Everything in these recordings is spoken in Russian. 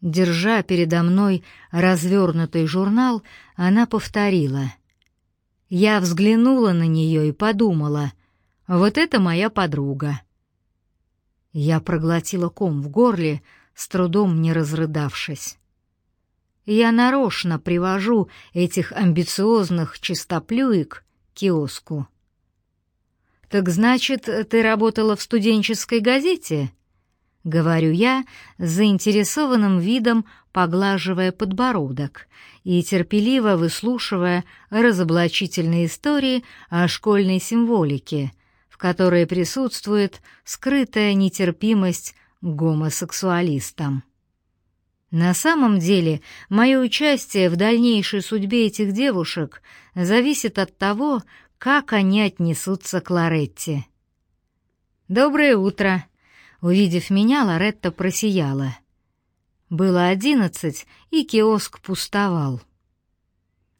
Держа передо мной развернутый журнал, она повторила. Я взглянула на нее и подумала, вот это моя подруга. Я проглотила ком в горле, с трудом не разрыдавшись. Я нарочно привожу этих амбициозных чистоплюек к киоску. «Так значит, ты работала в студенческой газете?» — говорю я, с заинтересованным видом поглаживая подбородок и терпеливо выслушивая разоблачительные истории о школьной символике, в которой присутствует скрытая нетерпимость к гомосексуалистам. На самом деле, мое участие в дальнейшей судьбе этих девушек зависит от того, как они отнесутся к Лоретте. «Доброе утро!» Увидев меня, Лоретта просияла. Было одиннадцать, и киоск пустовал.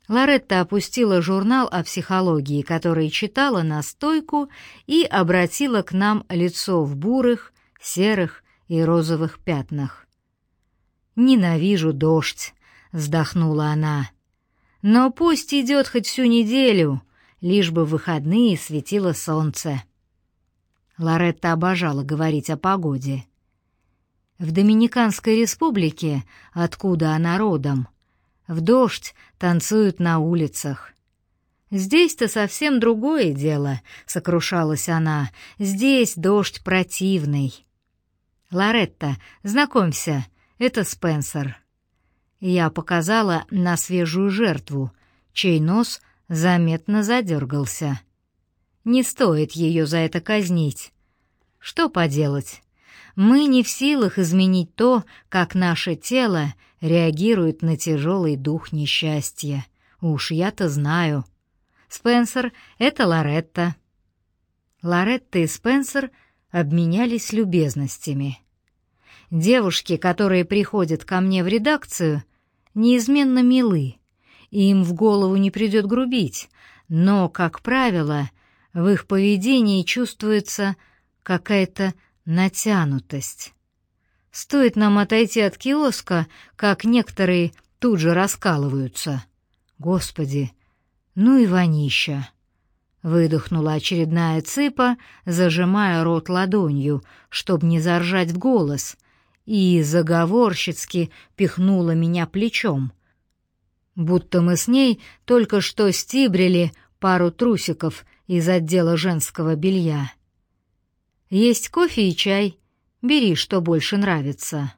Лоретта опустила журнал о психологии, который читала на стойку, и обратила к нам лицо в бурых, серых и розовых пятнах. «Ненавижу дождь», — вздохнула она. «Но пусть идет хоть всю неделю, лишь бы в выходные светило солнце». Лоретта обожала говорить о погоде. В Доминиканской республике, откуда она родом, в дождь танцуют на улицах. «Здесь-то совсем другое дело», — сокрушалась она. «Здесь дождь противный». «Лоретта, знакомься, это Спенсер». Я показала на свежую жертву, чей нос заметно задергался. Не стоит ее за это казнить. Что поделать? Мы не в силах изменить то, как наше тело реагирует на тяжелый дух несчастья. Уж я-то знаю. Спенсер — это Лоретта. Лоретта и Спенсер обменялись любезностями. Девушки, которые приходят ко мне в редакцию, неизменно милы, и им в голову не придет грубить, но, как правило, в их поведении чувствуется какая-то натянутость. Стоит нам отойти от киоска, как некоторые тут же раскалываются. Господи, ну и вонища! Выдохнула очередная цыпа, зажимая рот ладонью, чтоб не заржать в голос — и заговорщицки пихнула меня плечом. Будто мы с ней только что стибрили пару трусиков из отдела женского белья. «Есть кофе и чай. Бери, что больше нравится».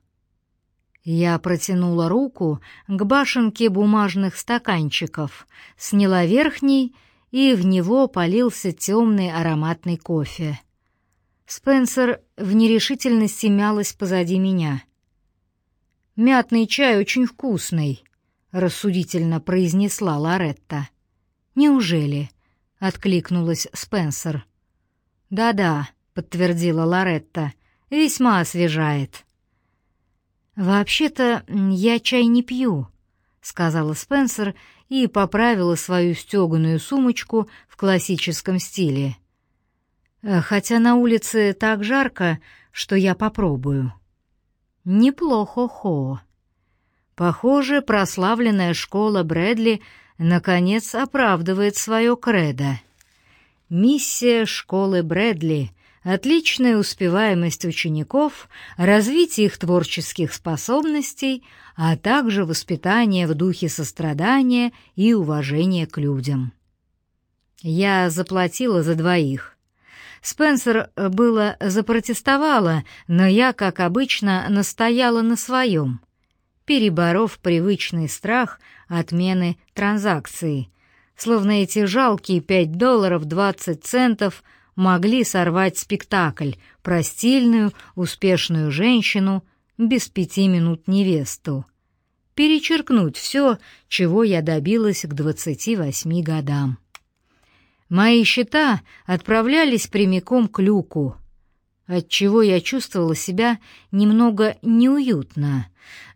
Я протянула руку к башенке бумажных стаканчиков, сняла верхний, и в него полился темный ароматный кофе. Спенсер в нерешительности мялась позади меня. «Мятный чай очень вкусный», — рассудительно произнесла Лоретта. «Неужели?» — откликнулась Спенсер. «Да-да», — подтвердила Лоретта, — «весьма освежает». «Вообще-то я чай не пью», — сказала Спенсер и поправила свою стеганую сумочку в классическом стиле. Э, хотя на улице так жарко, что я попробую. Неплохо, Хо. Похоже, прославленная школа Брэдли наконец оправдывает свое кредо. Миссия школы Брэдли — отличная успеваемость учеников, развитие их творческих способностей, а также воспитание в духе сострадания и уважения к людям. Я заплатила за двоих — Спенсер э, было запротестовала, но я, как обычно, настояла на своем, переборов привычный страх отмены транзакции, словно эти жалкие пять долларов двадцать центов могли сорвать спектакль про стильную, успешную женщину без пяти минут невесту, перечеркнуть все, чего я добилась к двадцати восьми годам. Мои счета отправлялись прямиком к люку, отчего я чувствовала себя немного неуютно,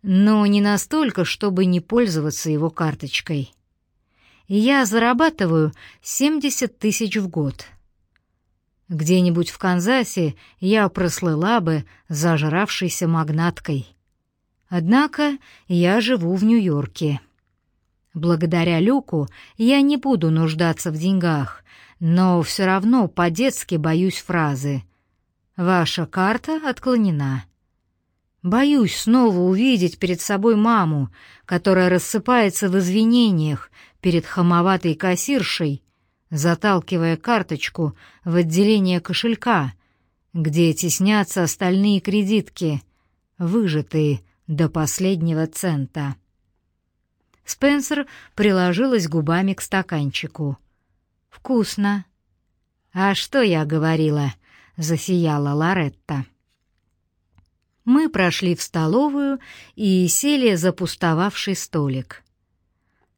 но не настолько, чтобы не пользоваться его карточкой. Я зарабатываю 70 тысяч в год. Где-нибудь в Канзасе я прослыла бы зажравшейся магнаткой. Однако я живу в Нью-Йорке. Благодаря Люку я не буду нуждаться в деньгах, но все равно по-детски боюсь фразы «Ваша карта отклонена». Боюсь снова увидеть перед собой маму, которая рассыпается в извинениях перед хамоватой кассиршей, заталкивая карточку в отделение кошелька, где теснятся остальные кредитки, выжатые до последнего цента. Спенсер приложилась губами к стаканчику. «Вкусно!» «А что я говорила?» — засияла Лоретта. Мы прошли в столовую и сели за пустовавший столик.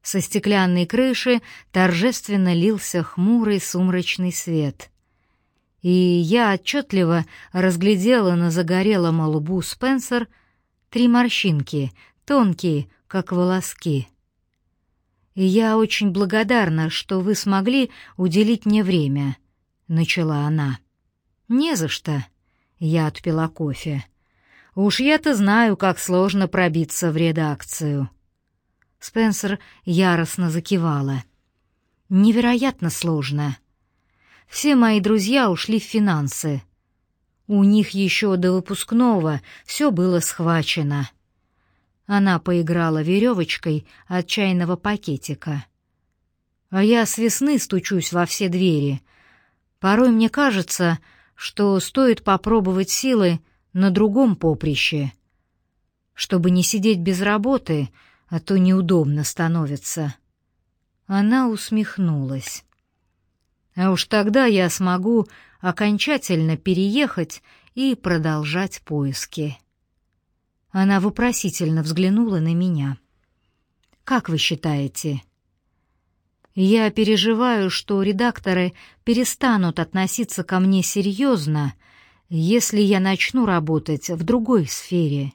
Со стеклянной крыши торжественно лился хмурый сумрачный свет. И я отчетливо разглядела на загорелом лбу Спенсер три морщинки, тонкие, как волоски. Я очень благодарна, что вы смогли уделить мне время», — начала она. «Не за что», — я отпила кофе. «Уж я-то знаю, как сложно пробиться в редакцию». Спенсер яростно закивала. «Невероятно сложно. Все мои друзья ушли в финансы. У них еще до выпускного все было схвачено. Она поиграла веревочкой от чайного пакетика. А я с весны стучусь во все двери. Порой мне кажется, что стоит попробовать силы на другом поприще, чтобы не сидеть без работы, а то неудобно становится. Она усмехнулась. А уж тогда я смогу окончательно переехать и продолжать поиски. Она вопросительно взглянула на меня. «Как вы считаете?» «Я переживаю, что редакторы перестанут относиться ко мне серьезно, если я начну работать в другой сфере.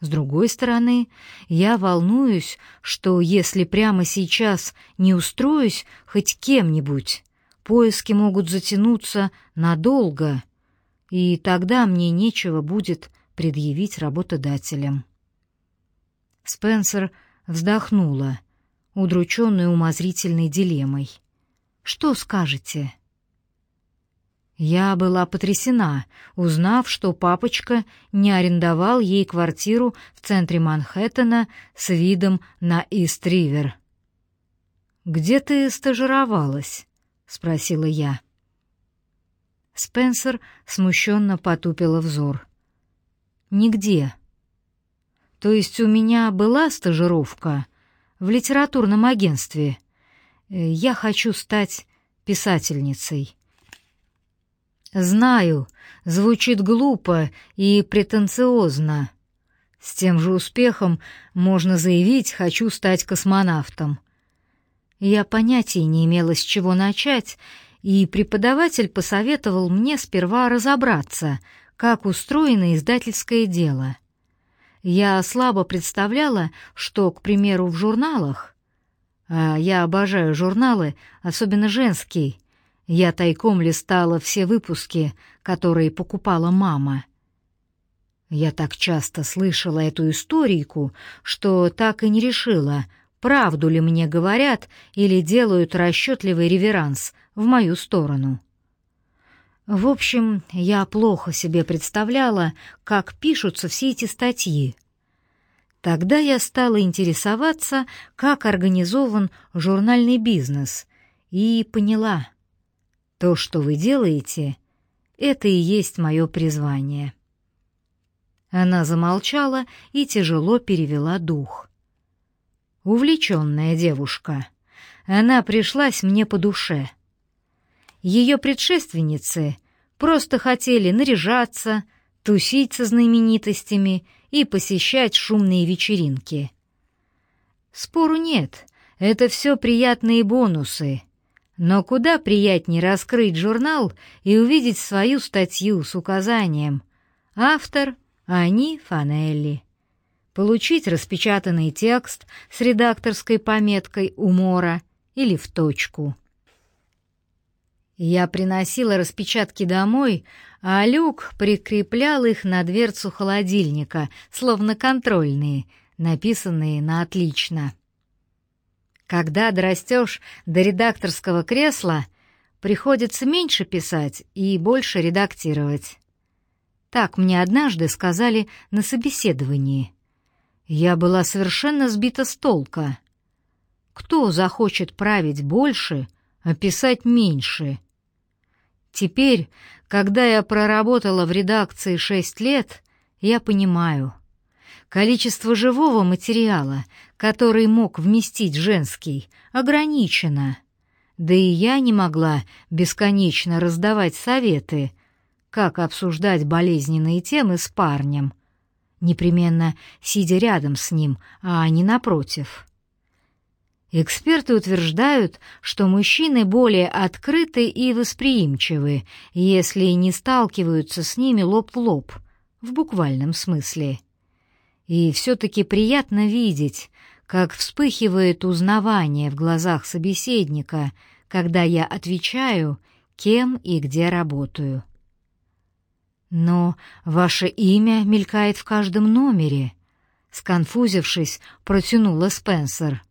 С другой стороны, я волнуюсь, что если прямо сейчас не устроюсь хоть кем-нибудь, поиски могут затянуться надолго, и тогда мне нечего будет предъявить работодателям. Спенсер вздохнула, удрученная умозрительной дилеммой. «Что скажете?» Я была потрясена, узнав, что папочка не арендовал ей квартиру в центре Манхэттена с видом на Ист-Ривер. «Где ты стажировалась?» — спросила я. Спенсер смущенно потупила взор. Нигде. То есть у меня была стажировка в литературном агентстве. Э, я хочу стать писательницей. Знаю, звучит глупо и претенциозно. С тем же успехом можно заявить «хочу стать космонавтом». Я понятия не имела, с чего начать, и преподаватель посоветовал мне сперва разобраться, как устроено издательское дело. Я слабо представляла, что, к примеру, в журналах, а я обожаю журналы, особенно женские, я тайком листала все выпуски, которые покупала мама. Я так часто слышала эту историку, что так и не решила, правду ли мне говорят или делают расчетливый реверанс в мою сторону. В общем, я плохо себе представляла, как пишутся все эти статьи. Тогда я стала интересоваться, как организован журнальный бизнес, и поняла, то, что вы делаете, это и есть мое призвание. Она замолчала и тяжело перевела дух. Увлеченная девушка. Она пришлась мне по душе — ее предшественницы просто хотели наряжаться, тусить со знаменитостями и посещать шумные вечеринки. Спору нет, это все приятные бонусы. Но куда приятнее раскрыть журнал и увидеть свою статью с указанием «Автор Ани Фанелли». Получить распечатанный текст с редакторской пометкой «Умора» или «В точку». Я приносила распечатки домой, а Люк прикреплял их на дверцу холодильника, словно контрольные, написанные на отлично. Когда дорастешь до редакторского кресла, приходится меньше писать и больше редактировать. Так мне однажды сказали на собеседовании. Я была совершенно сбита с толка. Кто захочет править больше, а писать меньше? Теперь, когда я проработала в редакции шесть лет, я понимаю. Количество живого материала, который мог вместить женский, ограничено. Да и я не могла бесконечно раздавать советы, как обсуждать болезненные темы с парнем, непременно сидя рядом с ним, а не напротив. Эксперты утверждают, что мужчины более открыты и восприимчивы, если не сталкиваются с ними лоб в лоб, в буквальном смысле. И все-таки приятно видеть, как вспыхивает узнавание в глазах собеседника, когда я отвечаю, кем и где работаю. «Но ваше имя мелькает в каждом номере», — сконфузившись, протянула Спенсер.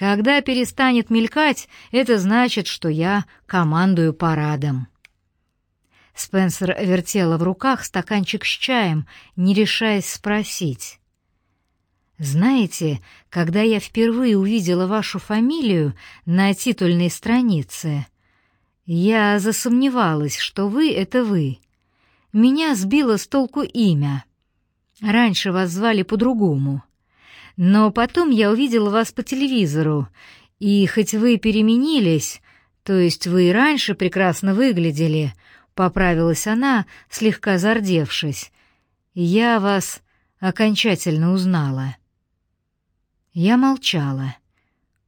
Когда перестанет мелькать, это значит, что я командую парадом. Спенсер вертела в руках стаканчик с чаем, не решаясь спросить. «Знаете, когда я впервые увидела вашу фамилию на титульной странице, я засомневалась, что вы — это вы. Меня сбило с толку имя. Раньше вас звали по-другому. Но потом я увидела вас по телевизору, и хоть вы переменились, то есть вы и раньше прекрасно выглядели, поправилась она, слегка зардевшись. Я вас окончательно узнала. Я молчала.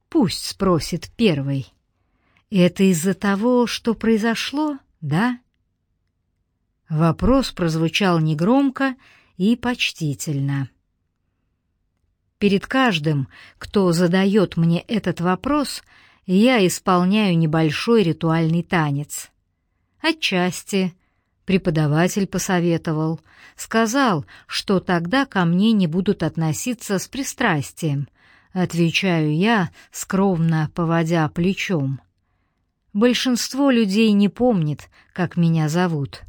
Пусть спросит первый. Это из-за того, что произошло, да? Вопрос прозвучал негромко и почтительно. Перед каждым, кто задает мне этот вопрос, я исполняю небольшой ритуальный танец. Отчасти преподаватель посоветовал, сказал, что тогда ко мне не будут относиться с пристрастием, отвечаю я, скромно поводя плечом. Большинство людей не помнит, как меня зовут.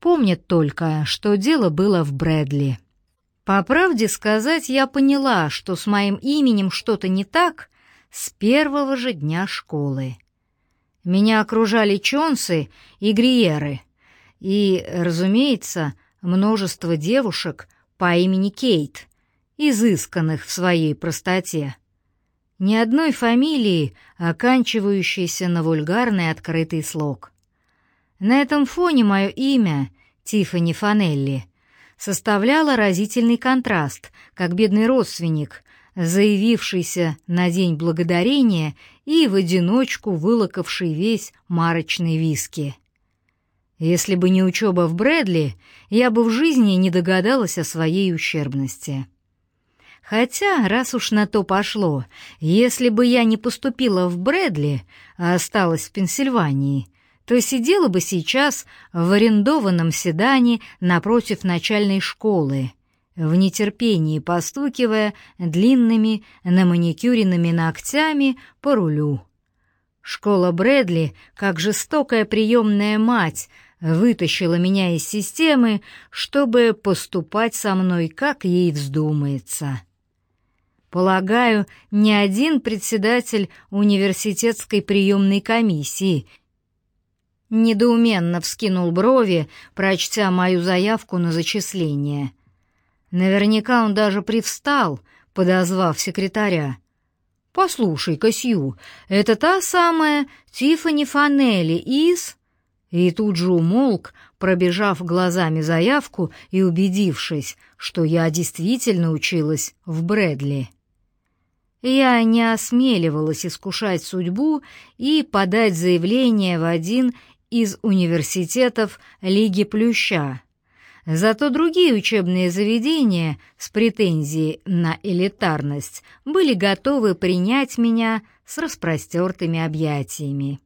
Помнят только, что дело было в Брэдли. По правде сказать, я поняла, что с моим именем что-то не так с первого же дня школы. Меня окружали чонсы и гриеры, и, разумеется, множество девушек по имени Кейт, изысканных в своей простоте. Ни одной фамилии, оканчивающейся на вульгарный открытый слог. На этом фоне мое имя, Тиффани Фанелли, составляла разительный контраст, как бедный родственник, заявившийся на День Благодарения и в одиночку вылокавший весь марочный виски. Если бы не учеба в Брэдли, я бы в жизни не догадалась о своей ущербности. Хотя, раз уж на то пошло, если бы я не поступила в Брэдли, а осталась в Пенсильвании — то сидела бы сейчас в арендованном седане напротив начальной школы, в нетерпении постукивая длинными наманикюренными ногтями по рулю. Школа Брэдли, как жестокая приемная мать, вытащила меня из системы, чтобы поступать со мной, как ей вздумается. Полагаю, ни один председатель университетской приемной комиссии Недоуменно вскинул брови, прочтя мою заявку на зачисление. Наверняка он даже привстал, подозвав секретаря. «Послушай-ка, Сью, это та самая Тиффани Фанелли из...» И тут же умолк, пробежав глазами заявку и убедившись, что я действительно училась в Брэдли. Я не осмеливалась искушать судьбу и подать заявление в один из университетов Лиги Плюща. Зато другие учебные заведения с претензией на элитарность были готовы принять меня с распростертыми объятиями.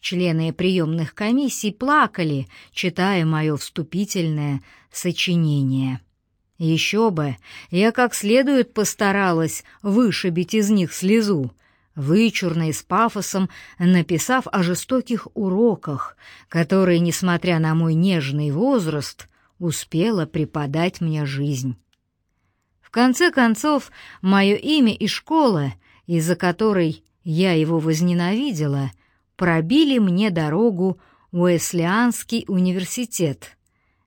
Члены приемных комиссий плакали, читая мое вступительное сочинение. Еще бы, я как следует постаралась вышибить из них слезу, вычурно и с пафосом написав о жестоких уроках, которые, несмотря на мой нежный возраст, успела преподать мне жизнь. В конце концов, мое имя и школа, из-за которой я его возненавидела — пробили мне дорогу Уэслианский университет,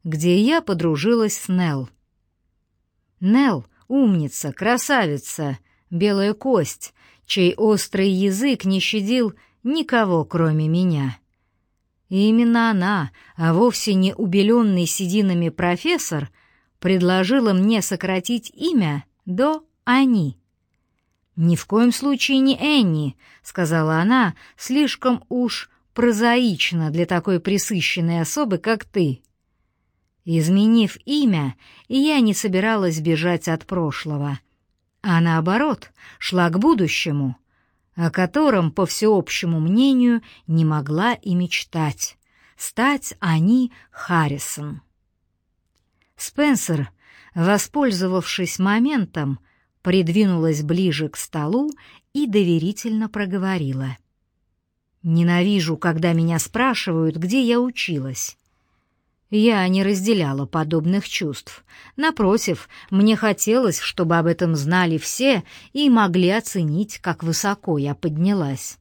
где я подружилась с Нелл. Нелл — умница, красавица, белая кость, чей острый язык не щадил никого, кроме меня. И именно она, а вовсе не убеленный сединами профессор, предложила мне сократить имя до «они». «Ни в коем случае не Энни», — сказала она, — «слишком уж прозаично для такой присыщенной особы, как ты». Изменив имя, я не собиралась бежать от прошлого, а наоборот, шла к будущему, о котором, по всеобщему мнению, не могла и мечтать — стать они Харрисон. Спенсер, воспользовавшись моментом, придвинулась ближе к столу и доверительно проговорила. «Ненавижу, когда меня спрашивают, где я училась». Я не разделяла подобных чувств. Напротив, мне хотелось, чтобы об этом знали все и могли оценить, как высоко я поднялась.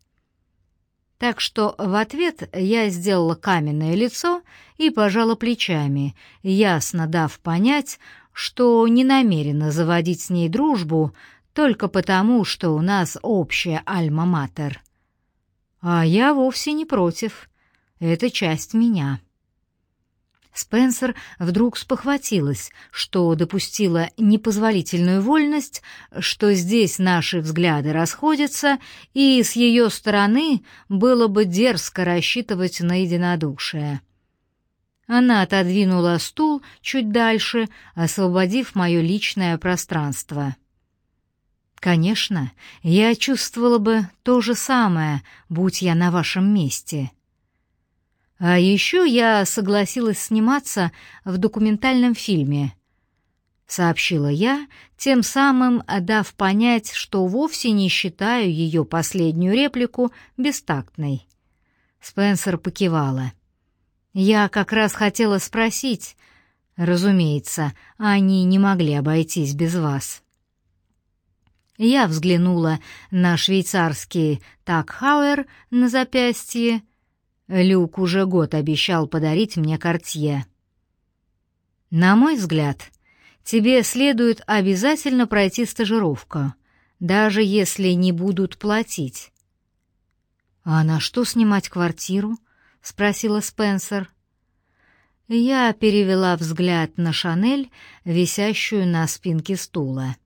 Так что в ответ я сделала каменное лицо и пожала плечами, ясно дав понять, что не намерена заводить с ней дружбу только потому, что у нас общая альма-матер. А я вовсе не против. Это часть меня. Спенсер вдруг спохватилась, что допустила непозволительную вольность, что здесь наши взгляды расходятся, и с ее стороны было бы дерзко рассчитывать на единодушие. Она отодвинула стул чуть дальше, освободив мое личное пространство. Конечно, я чувствовала бы то же самое, будь я на вашем месте. А еще я согласилась сниматься в документальном фильме, сообщила я, тем самым дав понять, что вовсе не считаю ее последнюю реплику бестактной. Спенсер покивала. — я как раз хотела спросить. Разумеется, они не могли обойтись без вас. Я взглянула на швейцарский такхауэр на запястье. Люк уже год обещал подарить мне кортье. На мой взгляд, тебе следует обязательно пройти стажировку, даже если не будут платить. А на что снимать квартиру? — спросила Спенсер. Я перевела взгляд на Шанель, висящую на спинке стула.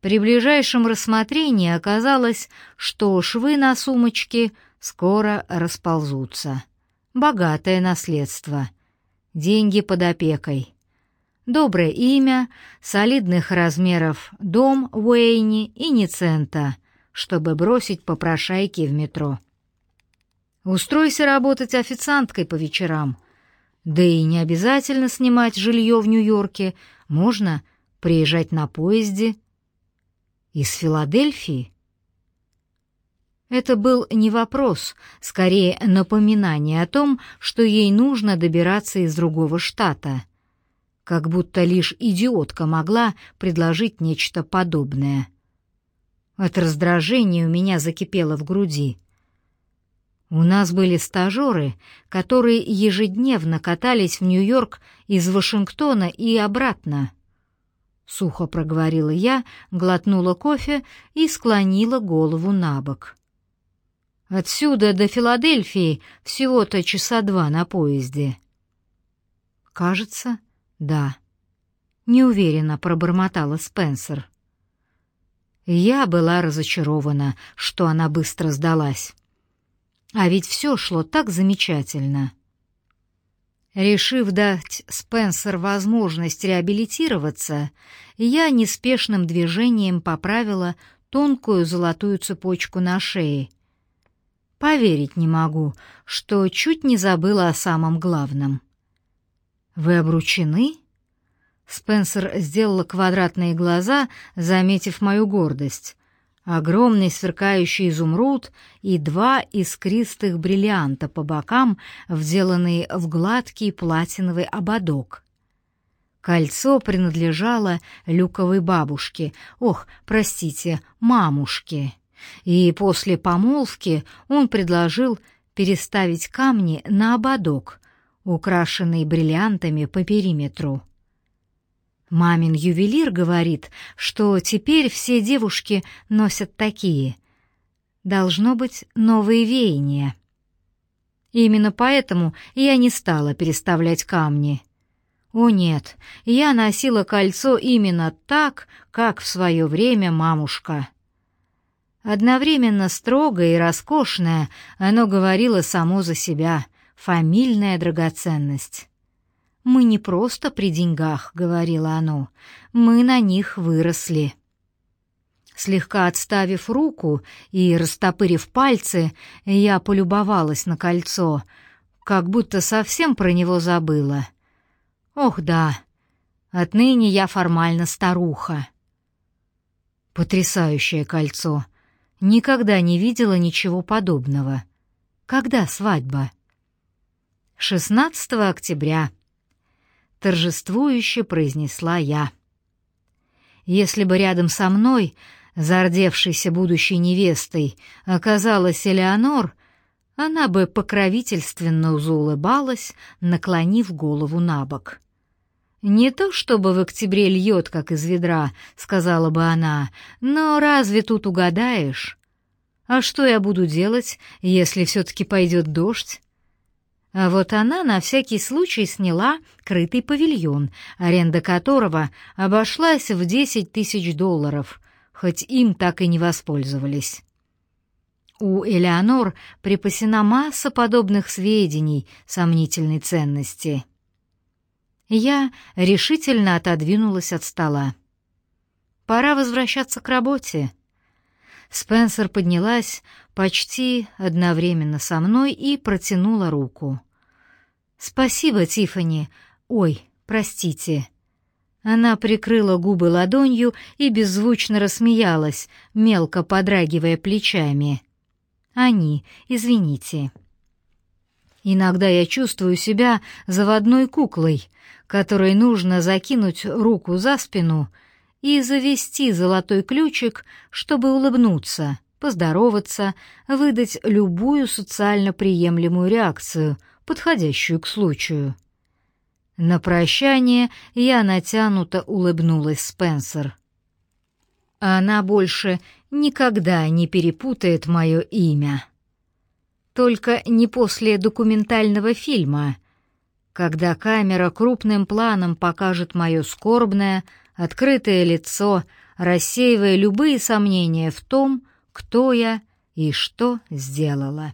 При ближайшем рассмотрении оказалось, что швы на сумочке скоро расползутся. Богатое наследство. Деньги под опекой. Доброе имя, солидных размеров дом в Уэйне и цента, чтобы бросить попрошайки в метро. Устройся работать официанткой по вечерам. Да и не обязательно снимать жилье в Нью-Йорке, можно приезжать на поезде. Из Филадельфии? Это был не вопрос, скорее напоминание о том, что ей нужно добираться из другого штата. Как будто лишь идиотка могла предложить нечто подобное. От раздражения у меня закипело в груди. У нас были стажеры, которые ежедневно катались в Нью-Йорк из Вашингтона и обратно. Сухо проговорила я, глотнула кофе и склонила голову на бок. Отсюда до Филадельфии всего-то часа два на поезде. Кажется, да. Неуверенно пробормотала Спенсер. Я была разочарована, что она быстро сдалась. А ведь все шло так замечательно. Решив дать Спенсер возможность реабилитироваться, я неспешным движением поправила тонкую золотую цепочку на шее. Поверить не могу, что чуть не забыла о самом главном. «Вы обручены?» Спенсер сделала квадратные глаза, заметив мою гордость. Огромный сверкающий изумруд и два искристых бриллианта по бокам, вделанные в гладкий платиновый ободок. Кольцо принадлежало Люковой бабушке, ох, простите, мамушке. И после помолвки он предложил переставить камни на ободок, украшенный бриллиантами по периметру. Мамин ювелир говорит, что теперь все девушки носят такие. Должно быть новые веяния. Именно поэтому я не стала переставлять камни. О нет, я носила кольцо именно так, как в свое время мамушка. Одновременно строгое и роскошное, оно говорило само за себя, фамильная драгоценность. «Мы не просто при деньгах», — говорило оно, — «мы на них выросли». Слегка отставив руку и растопырив пальцы, я полюбовалась на кольцо, как будто совсем про него забыла. Ох да, отныне я формально старуха. Потрясающее кольцо. Никогда не видела ничего подобного. Когда свадьба? 16 октября торжествующе произнесла я. Если бы рядом со мной, зардевшейся будущей невестой, оказалась Элеонор, она бы покровительственно заулыбалась, наклонив голову на бок. «Не то чтобы в октябре льет, как из ведра», — сказала бы она, — «но разве тут угадаешь? А что я буду делать, если все-таки пойдет дождь? А вот она на всякий случай сняла крытый павильон, аренда которого обошлась в 10 тысяч долларов, хоть им так и не воспользовались. У Элеонор припасена масса подобных сведений сомнительной ценности. Я решительно отодвинулась от стола. Пора возвращаться к работе. Спенсер поднялась почти одновременно со мной и протянула руку. «Спасибо, Тифани. Ой, простите». Она прикрыла губы ладонью и беззвучно рассмеялась, мелко подрагивая плечами. «Они, извините». Иногда я чувствую себя заводной куклой, которой нужно закинуть руку за спину и завести золотой ключик, чтобы улыбнуться, поздороваться, выдать любую социально приемлемую реакцию, подходящую к случаю. На прощание я натянуто улыбнулась Спенсер. Она больше никогда не перепутает мое имя. Только не после документального фильма, когда камера крупным планом покажет мое скорбное, открытое лицо, рассеивая любые сомнения в том, кто я и что сделала.